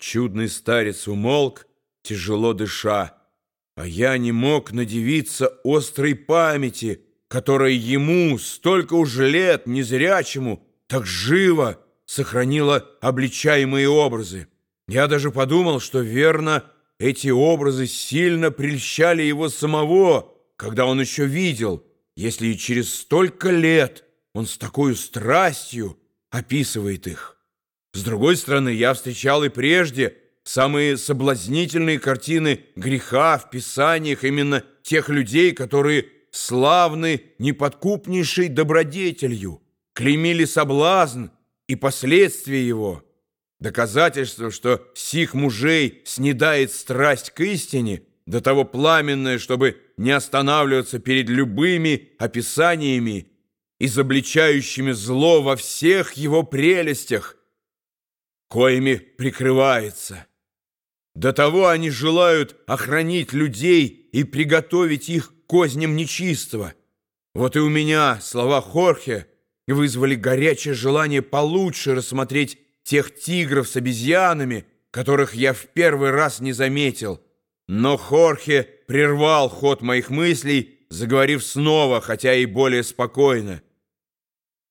Чудный старец умолк, тяжело дыша, а я не мог надевиться острой памяти, которая ему столько уже лет, незрячему, так живо сохранила обличаемые образы. Я даже подумал, что верно, эти образы сильно прельщали его самого, когда он еще видел, если и через столько лет он с такой страстью описывает их. С другой стороны, я встречал и прежде самые соблазнительные картины греха в писаниях именно тех людей, которые славны неподкупнейшей добродетелью, клеймили соблазн и последствия его. Доказательство, что сих мужей снедает страсть к истине, до того пламенное, чтобы не останавливаться перед любыми описаниями, изобличающими зло во всех его прелестях, коими прикрывается. До того они желают охранить людей и приготовить их к козням нечистого. Вот и у меня слова Хорхе вызвали горячее желание получше рассмотреть тех тигров с обезьянами, которых я в первый раз не заметил. Но Хорхе прервал ход моих мыслей, заговорив снова, хотя и более спокойно.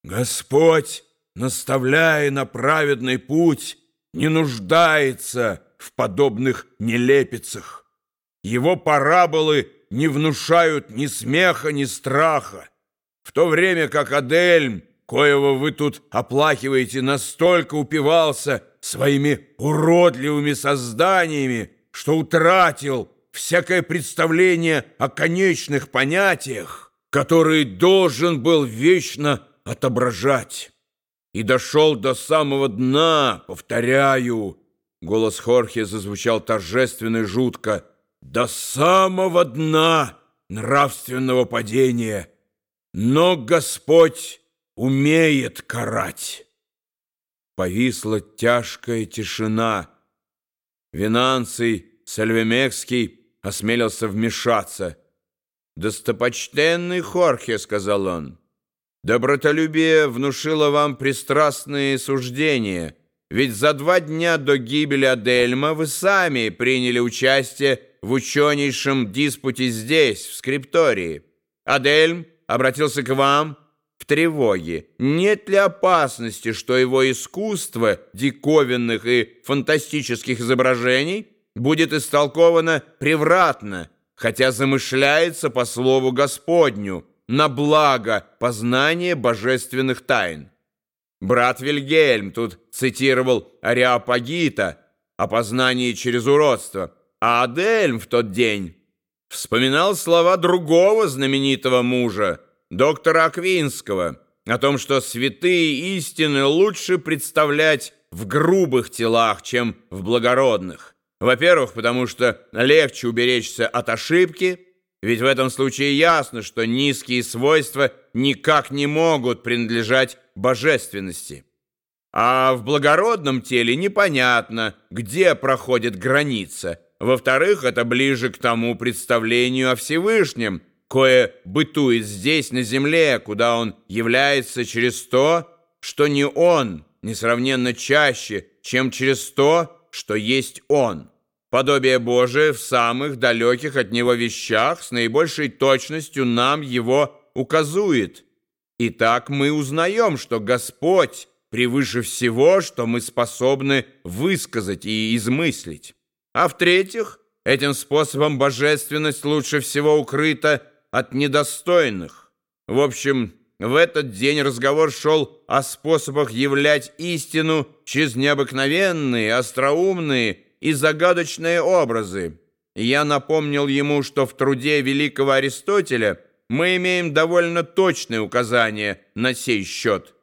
«Господь, наставляя на праведный путь, не нуждается в подобных нелепицах. Его параболы не внушают ни смеха, ни страха, в то время как Адельм коего вы тут оплакиваете, настолько упивался своими уродливыми созданиями, что утратил всякое представление о конечных понятиях, которые должен был вечно отображать. И дошел до самого дна, повторяю, голос Хорхе зазвучал торжественно и жутко, до самого дна нравственного падения. Но Господь умеет карать. Повисла тяжкая тишина. Винанций Сальвемекский осмелился вмешаться. «Достопочтенный Хорхе», — сказал он, — «добротолюбие внушило вам пристрастные суждения, ведь за два дня до гибели Адельма вы сами приняли участие в ученейшем диспуте здесь, в скриптории. Адельм обратился к вам, — в тревоге. Нет ли опасности, что его искусство диковинных и фантастических изображений будет истолковано превратно, хотя замышляется по слову Господню на благо познания божественных тайн? Брат Вильгельм тут цитировал Ариапагита о познании через уродство, а Адельм в тот день вспоминал слова другого знаменитого мужа, доктора Аквинского о том, что святые истины лучше представлять в грубых телах, чем в благородных. Во-первых, потому что легче уберечься от ошибки, ведь в этом случае ясно, что низкие свойства никак не могут принадлежать божественности. А в благородном теле непонятно, где проходит граница. Во-вторых, это ближе к тому представлению о Всевышнем, кое бытует здесь, на земле, куда он является через то, что не он, несравненно чаще, чем через то, что есть он. Подобие Божие в самых далеких от него вещах с наибольшей точностью нам его указует. И так мы узнаем, что Господь превыше всего, что мы способны высказать и измыслить. А в-третьих, этим способом божественность лучше всего укрыта от недостойных. В общем, в этот день разговор шел о способах являть истину через необыкновенные, остроумные и загадочные образы. я напомнил ему, что в труде великого Аристотеля мы имеем довольно точные указания на сей счет –